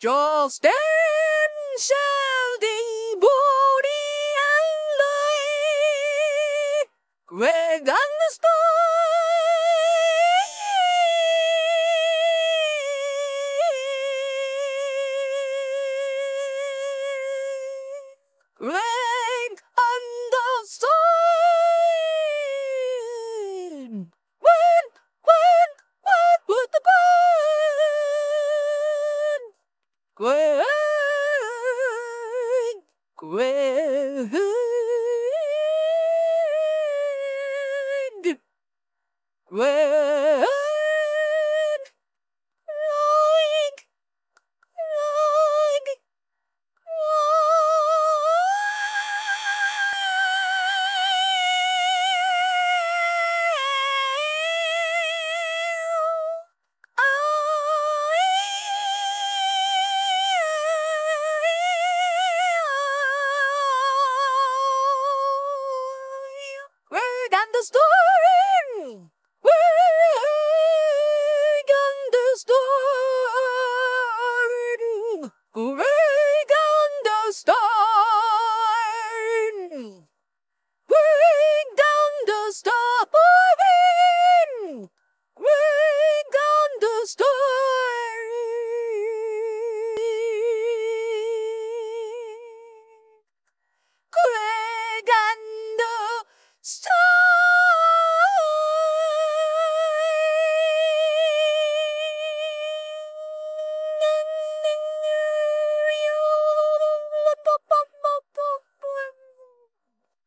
Just then shall the body and light great Quack, quack. The estoy